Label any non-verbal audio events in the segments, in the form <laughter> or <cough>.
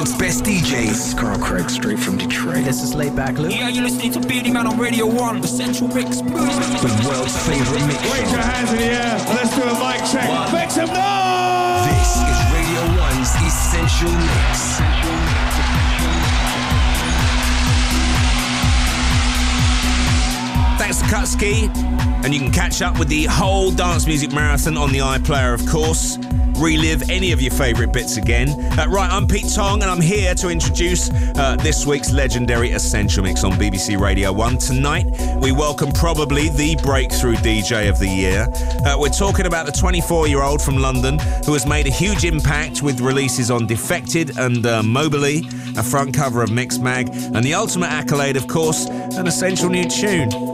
world's best DJs. Carl Craig, straight from Detroit. This is Laid Back Luke. Yeah, you're listening to Beenie Man on Radio 1, the Essential Mix. The world's favorite mix Raise your hands in the air. Let's do a mic check. One. Make some noise! This is Radio 1's Essential Mix. Thanks to Kutski. And you can catch up with the whole Dance Music Marathon on the iPlayer, of course. Relive any of your favourite bits again. Uh, right, I'm Pete Tong, and I'm here to introduce uh, this week's legendary Essential Mix on BBC Radio 1. Tonight, we welcome probably the breakthrough DJ of the year. Uh, we're talking about the 24 year old from London who has made a huge impact with releases on Defected and uh, Mobilee, a front cover of Mix Mag, and the ultimate accolade, of course, an essential new tune.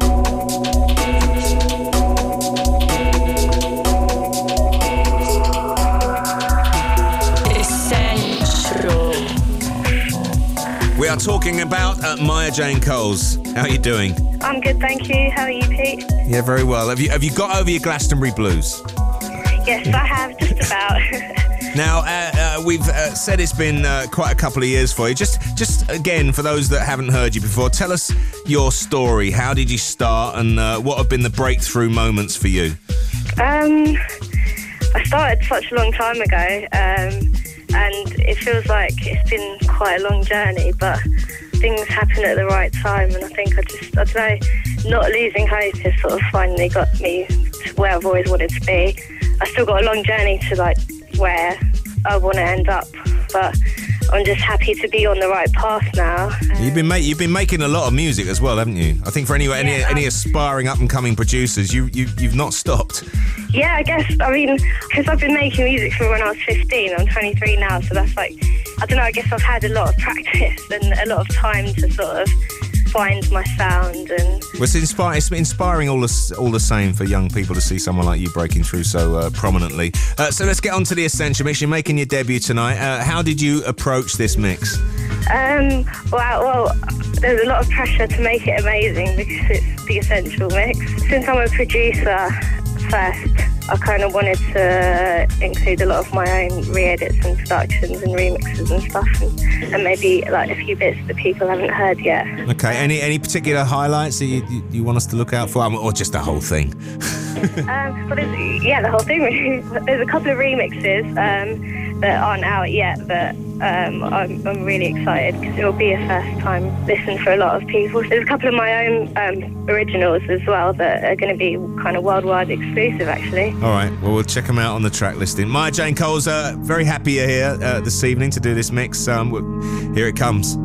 Talking about uh, Maya Jane Coles. How are you doing? I'm good, thank you. How are you, Pete? Yeah, very well. Have you have you got over your Glastonbury blues? Yes, I have, just <laughs> about. Now, uh, uh, we've uh, said it's been uh, quite a couple of years for you. Just, just again, for those that haven't heard you before, tell us your story. How did you start, and uh, what have been the breakthrough moments for you? um, I started such a long time ago, um, and it feels like it's been quite a long journey, but things happen at the right time, and I think I just, I don't know, not losing hope has sort of finally got me to where I've always wanted to be. I still got a long journey to like where I want to end up, but I'm just happy to be on the right path now. You've been ma- you've been making a lot of music as well, haven't you? I think for any any, any aspiring up and coming producers, you you you've not stopped. Yeah, I guess, I mean, because I've been making music from when I was 15, I'm 23 now, so that's like, I don't know, I guess I've had a lot of practice and a lot of time to sort of find my sound and Well, it's, inspire, it's inspiring all the, all the same for young people to see someone like you breaking through so uh, prominently. Uh, so let's get on to the essential mix. You're making your debut tonight. Uh, how did you approach this mix? Um, wow, well, there's a lot of pressure to make it amazing because it's the essential mix. Since I'm a producer first, I kind of wanted to include a lot of my own re-edits and productions and remixes and stuff, and, and maybe like a few bits that people haven't heard yet. Okay, any any particular highlights that you, you, you want us to look out for, or just the whole thing? <laughs> Um, there's, yeah, the whole thing. <laughs> there's a couple of remixes um, that aren't out yet, but um, I'm, I'm really excited because it will be a first time listen for a lot of people. There's a couple of my own um, originals as well that are going to be kind of worldwide exclusive, actually. All right, well, we'll check them out on the track listing. Maya Jane Coles, uh, very happy you're here uh, this evening to do this mix. Um, here it comes.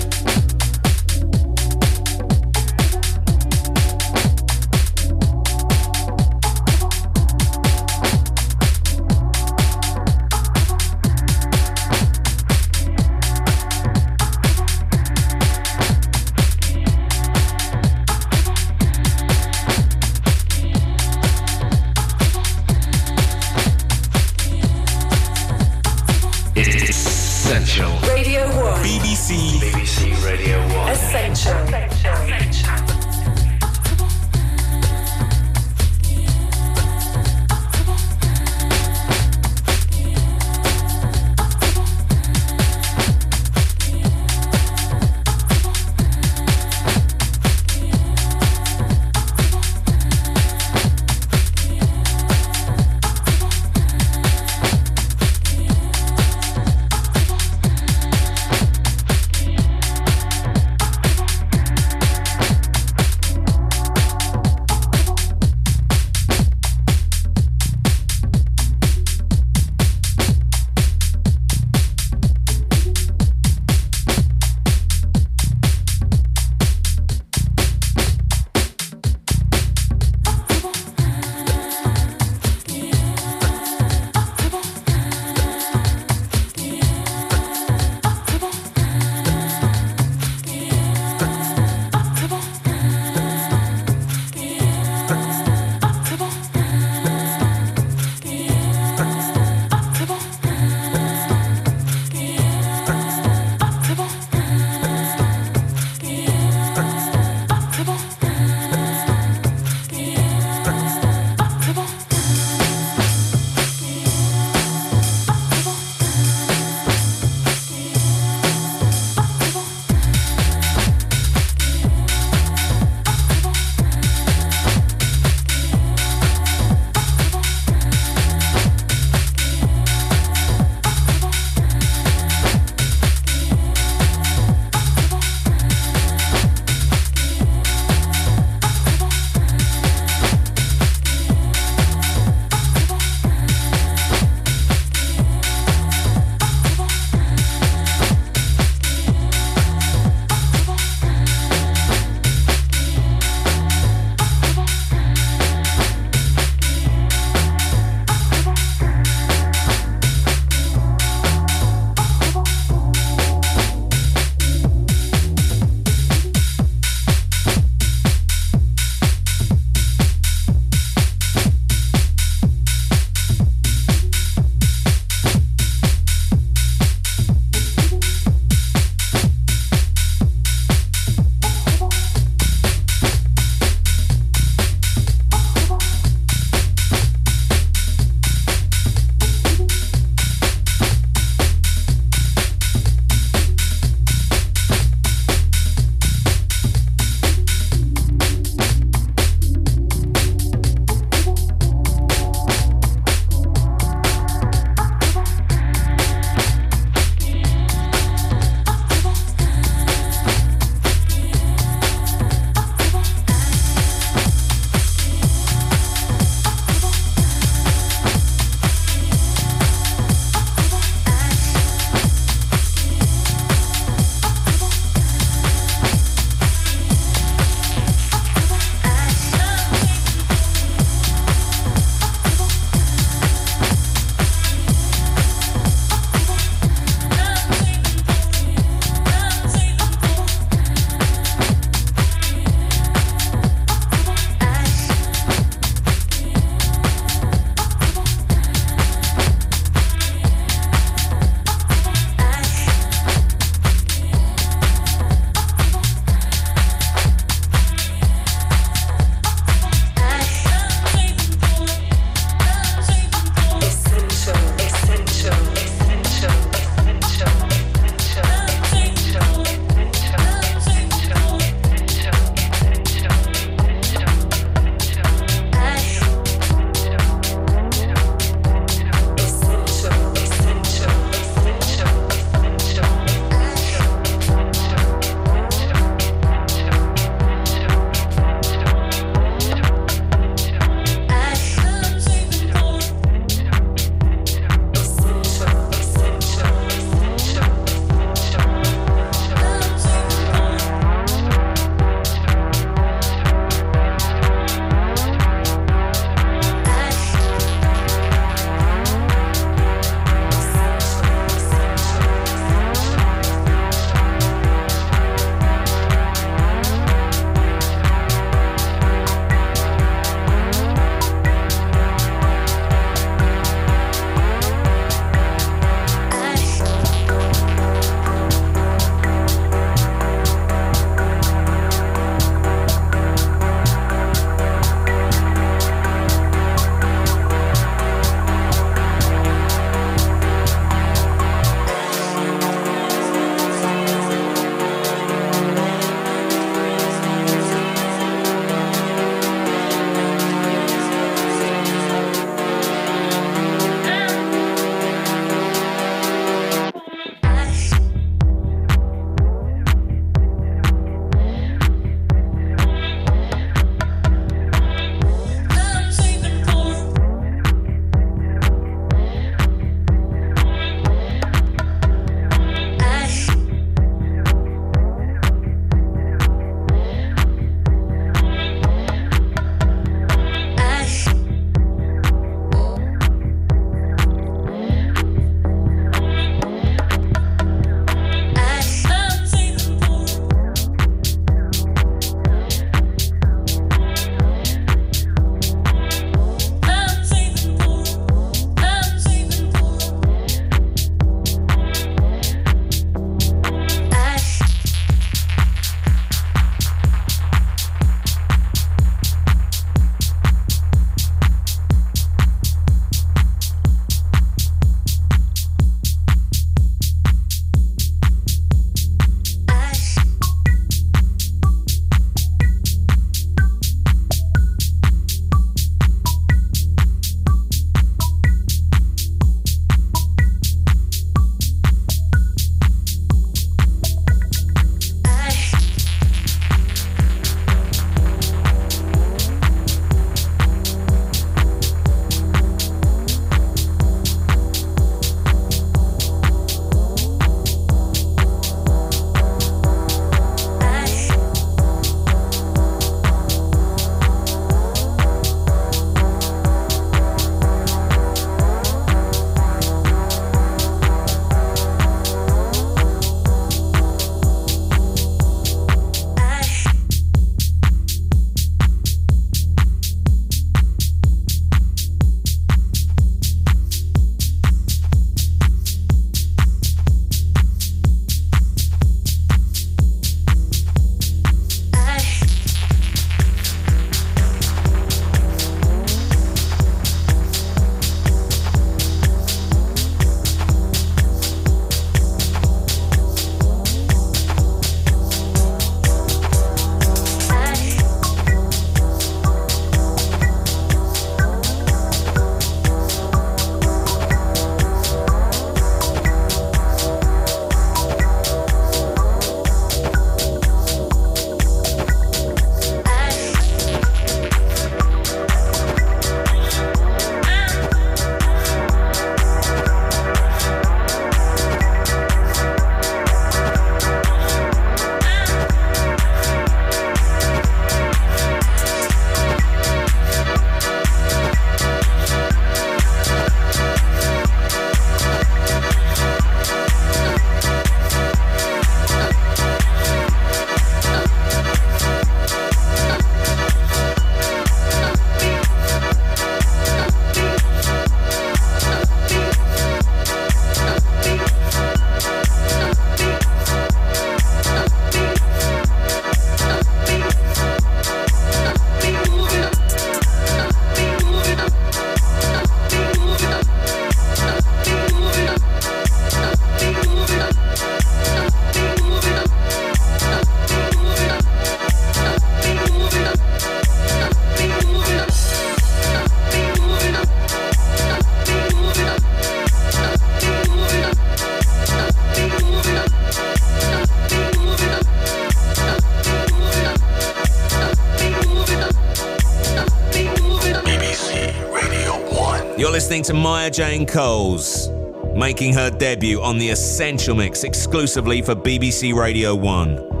Listening to Maya Jane Coles, making her debut on the Essential Mix exclusively for BBC Radio 1.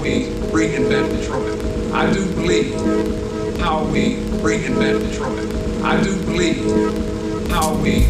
we reinvent Detroit. I do believe how we reinvent Detroit. I do believe how we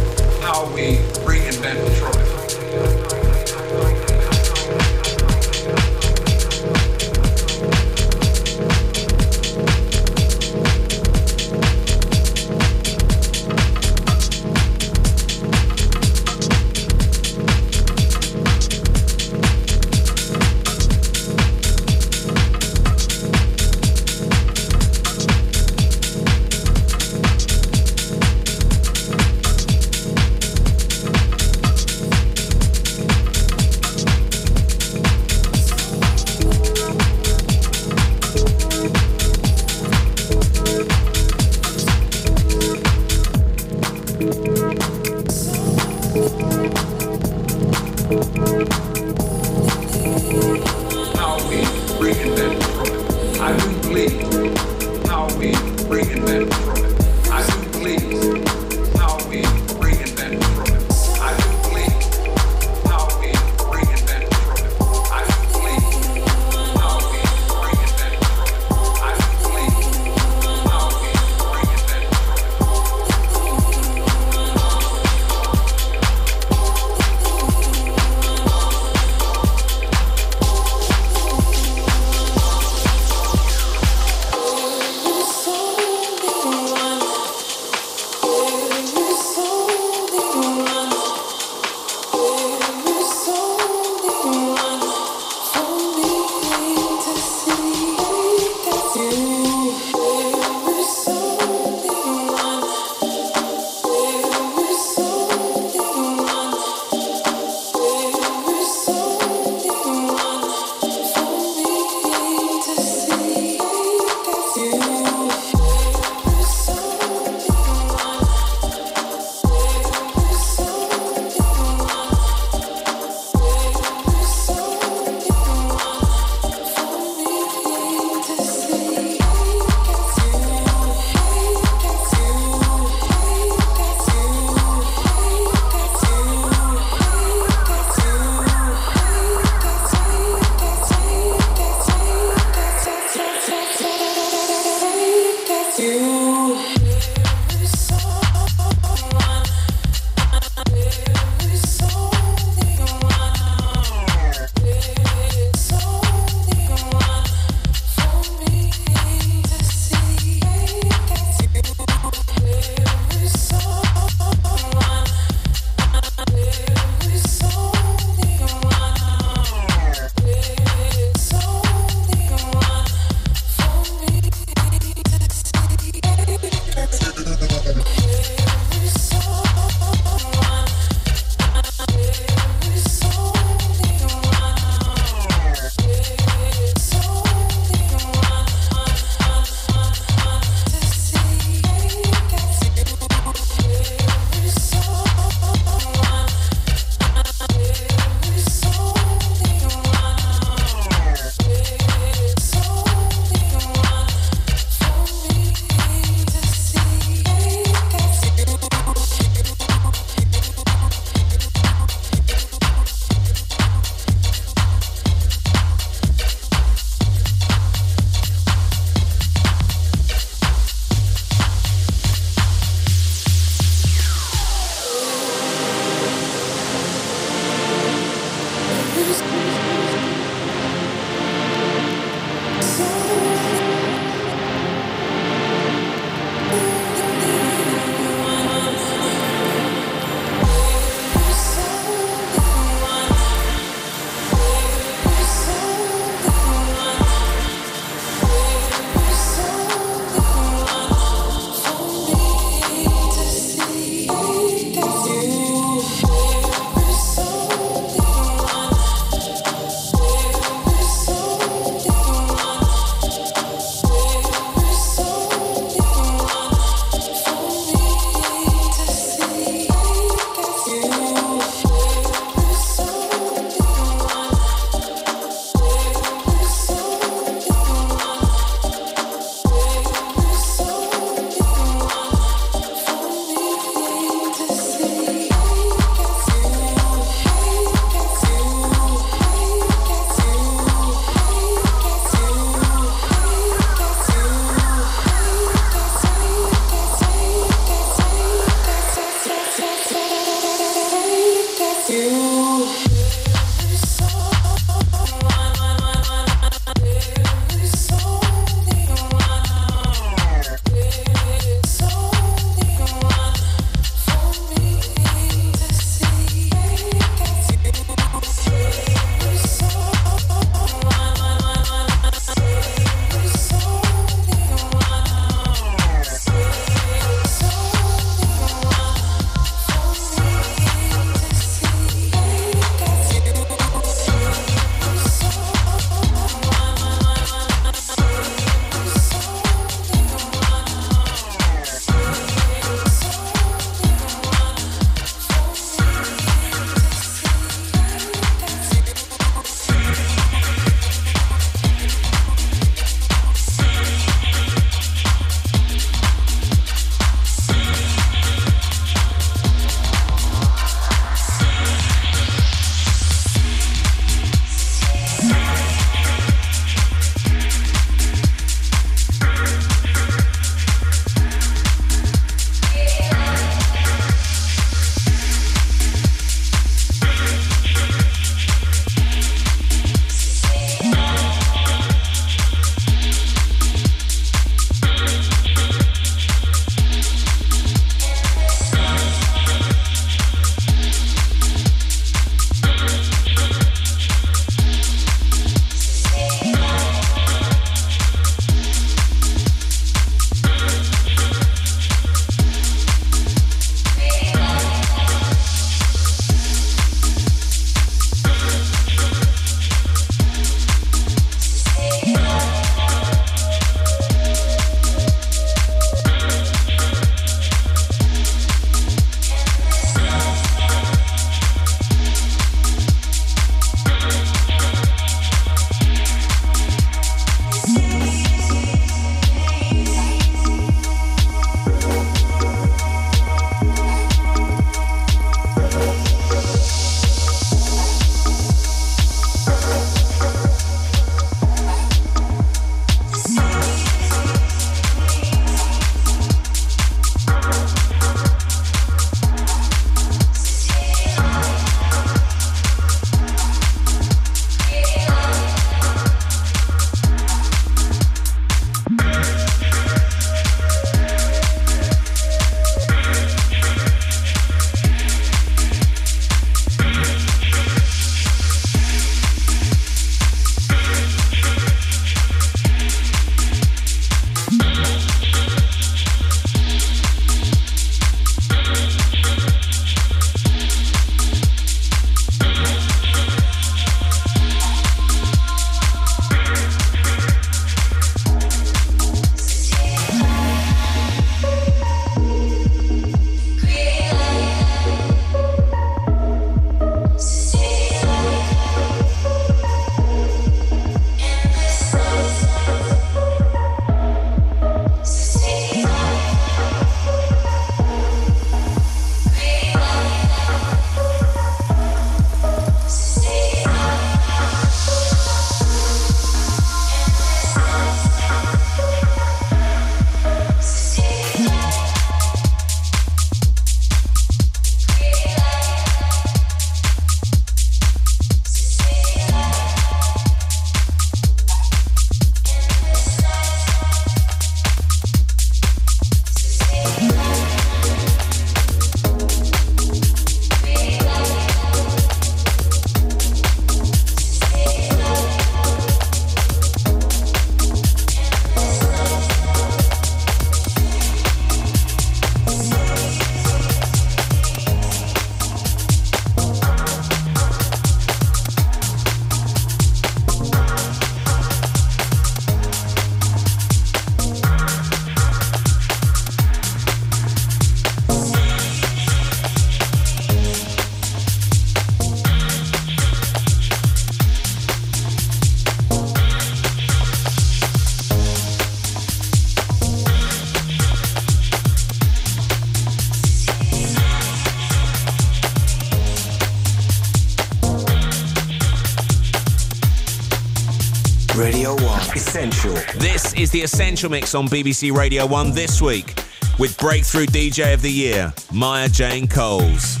Essential. This is the Essential Mix on BBC Radio 1 this week with Breakthrough DJ of the Year, Maya Jane Coles.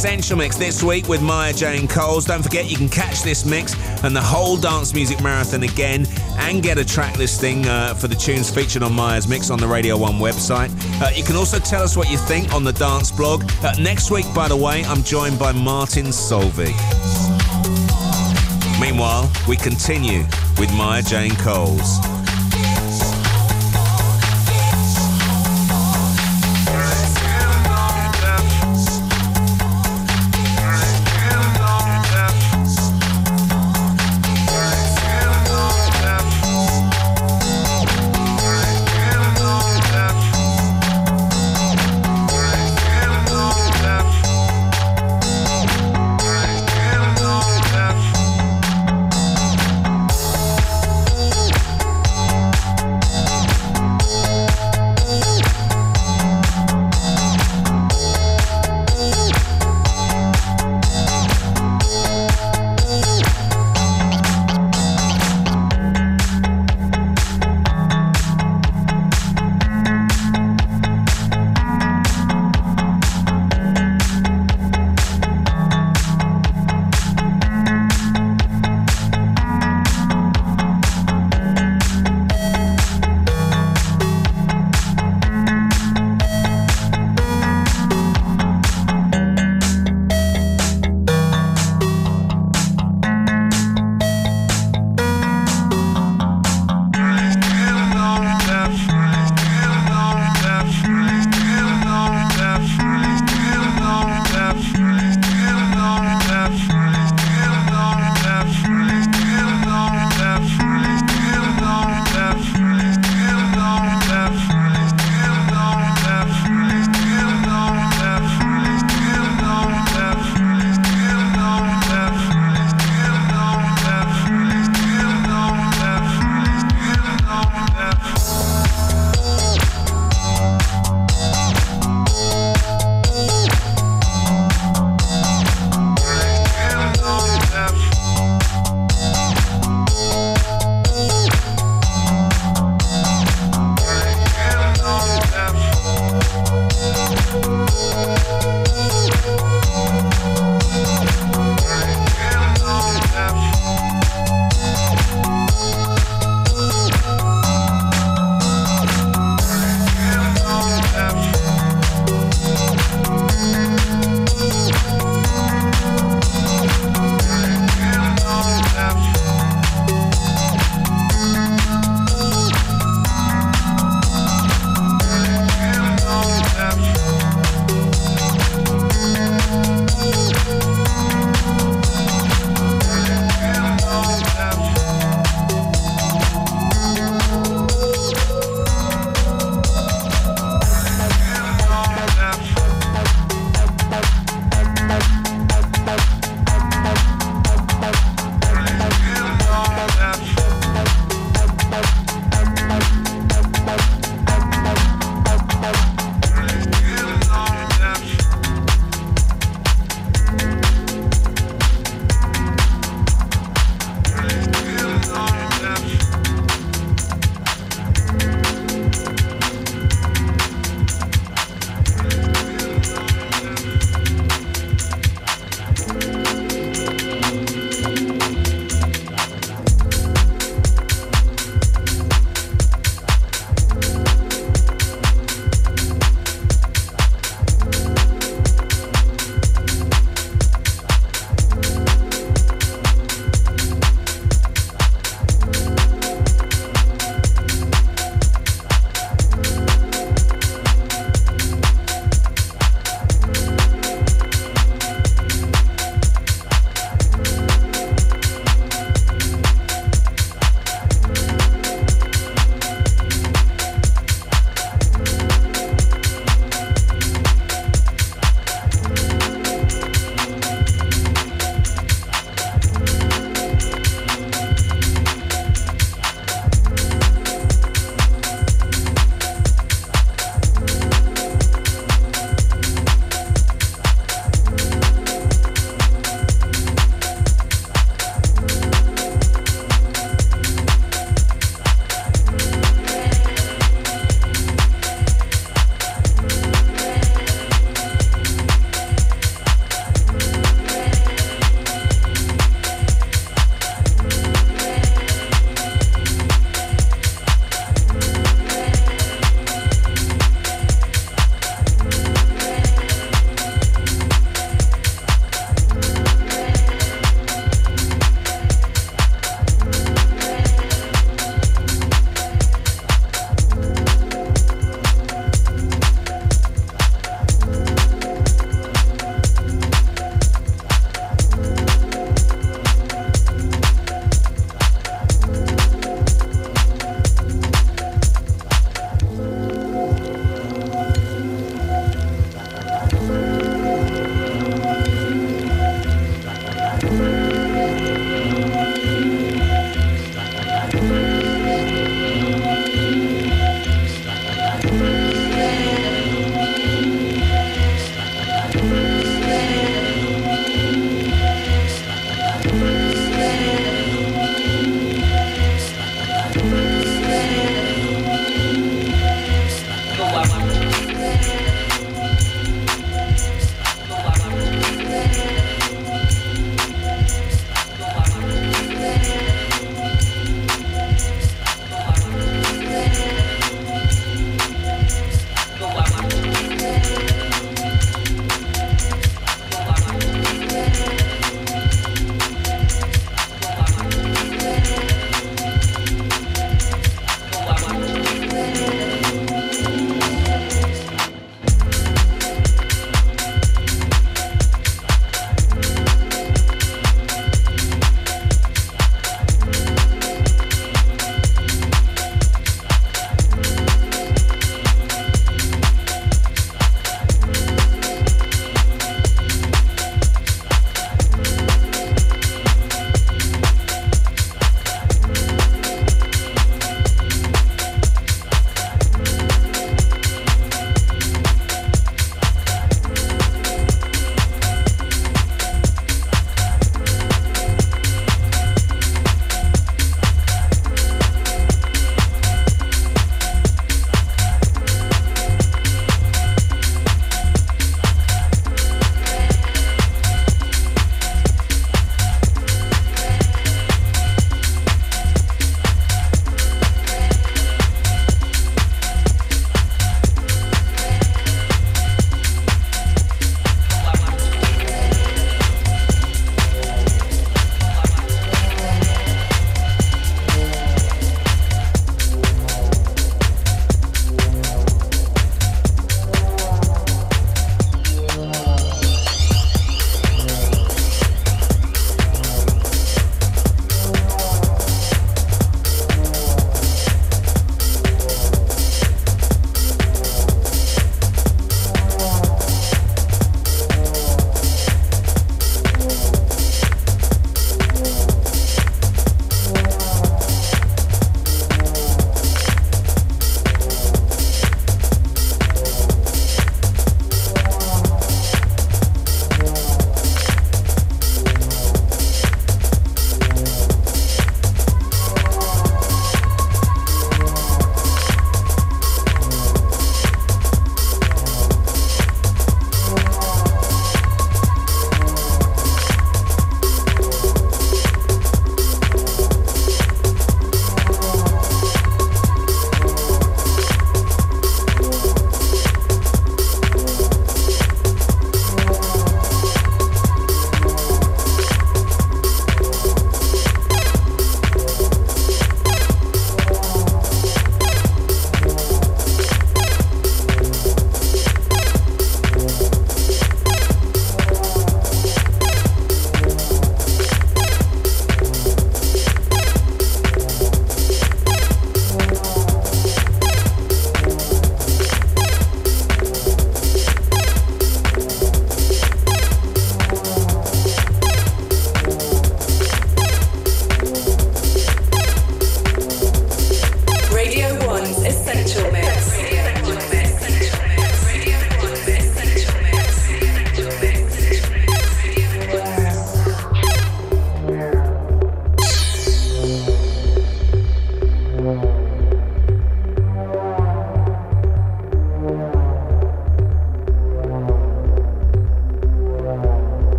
Essential Mix this week with Maya Jane Coles. Don't forget you can catch this mix and the whole dance music marathon again and get a track listing uh, for the tunes featured on Maya's mix on the Radio 1 website. Uh, you can also tell us what you think on the dance blog. Uh, next week, by the way, I'm joined by Martin Solveig. Meanwhile, we continue with Maya Jane Coles.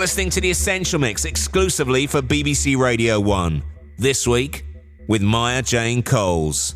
Listening to the Essential Mix exclusively for BBC Radio 1. This week with Maya Jane Coles.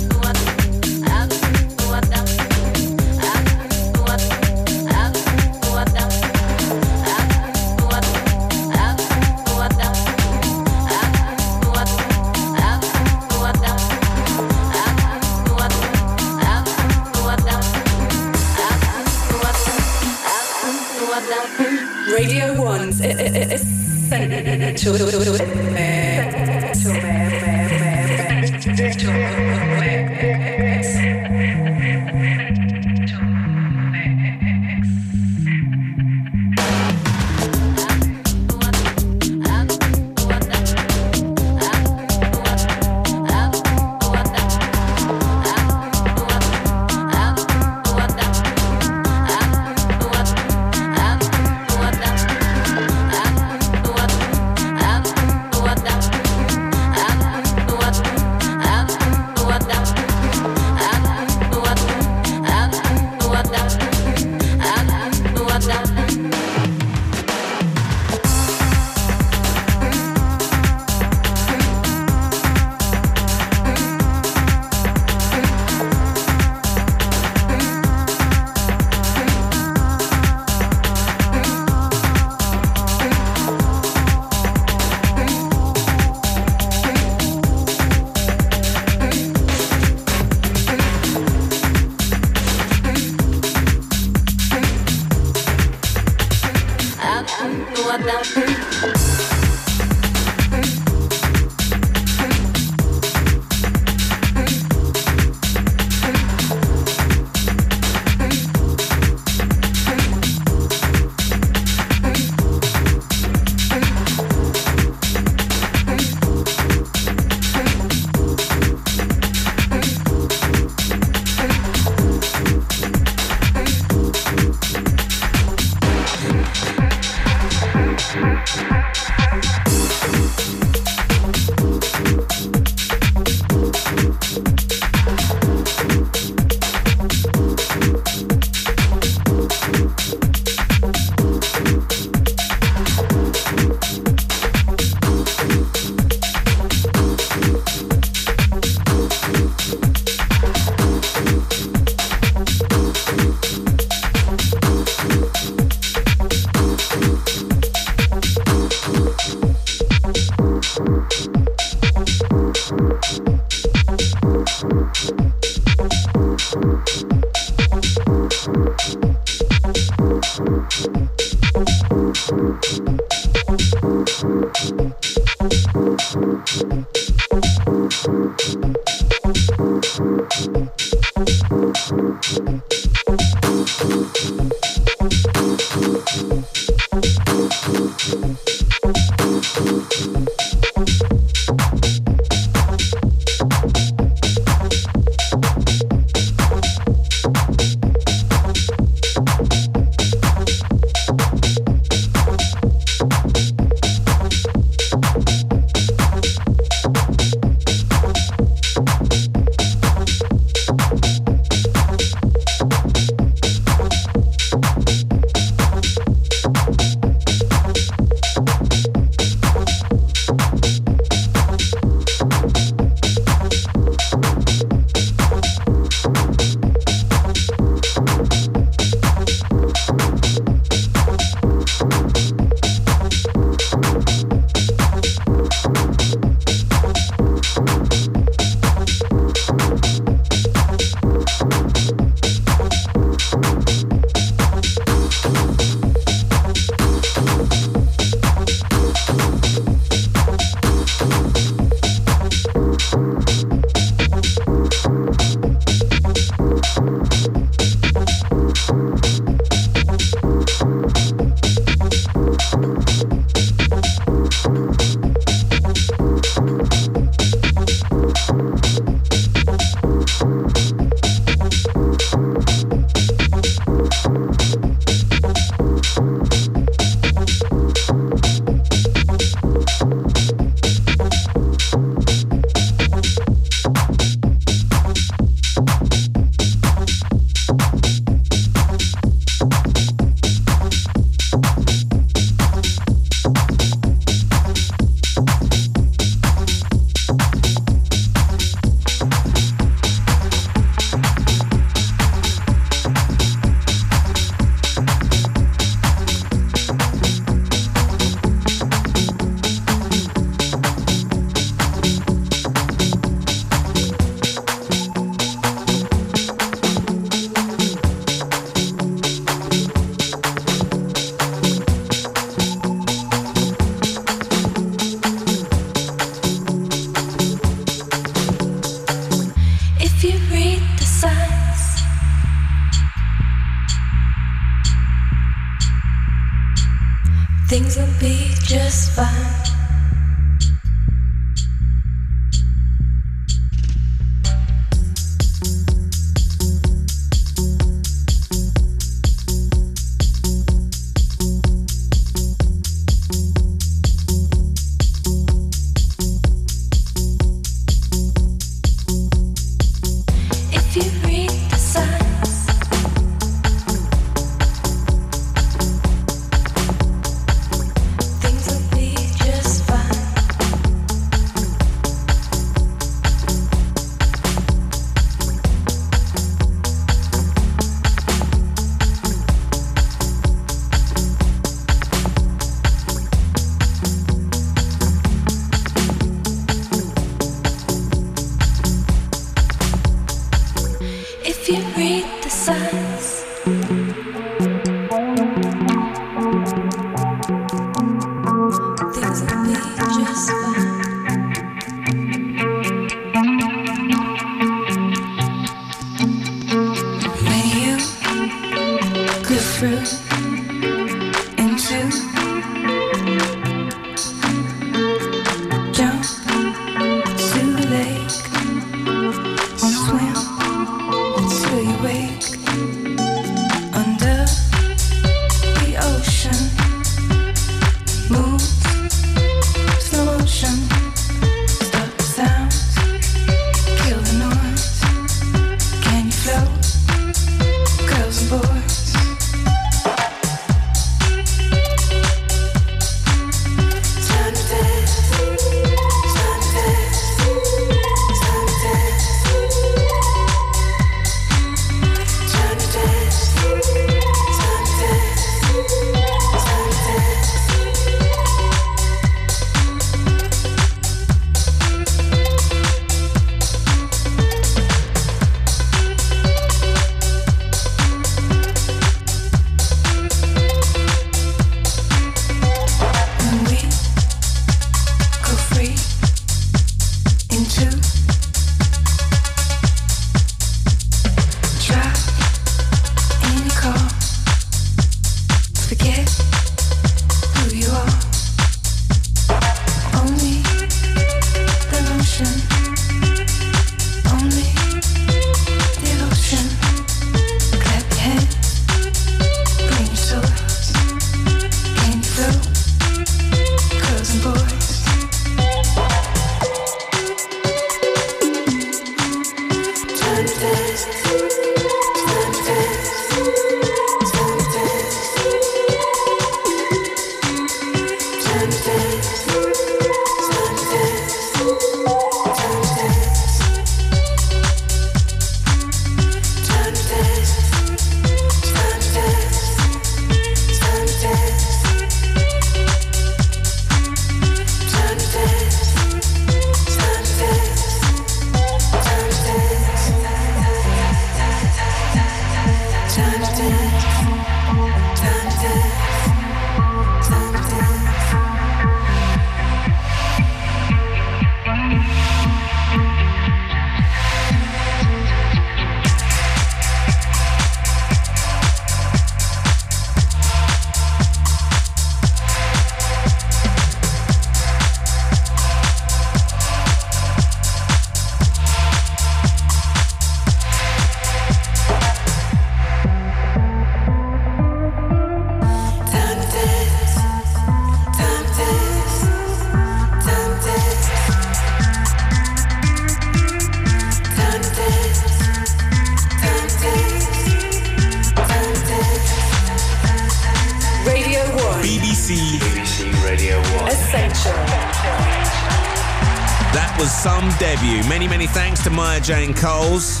Jane Coles.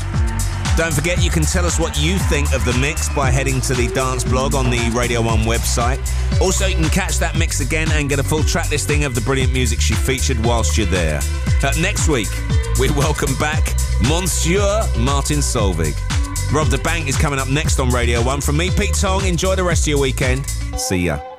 Don't forget, you can tell us what you think of the mix by heading to the dance blog on the Radio 1 website. Also, you can catch that mix again and get a full track listing of the brilliant music she featured whilst you're there. Uh, next week, we welcome back Monsieur Martin Solveig. Rob da Bank is coming up next on Radio 1. From me, Pete Tong, enjoy the rest of your weekend. See ya.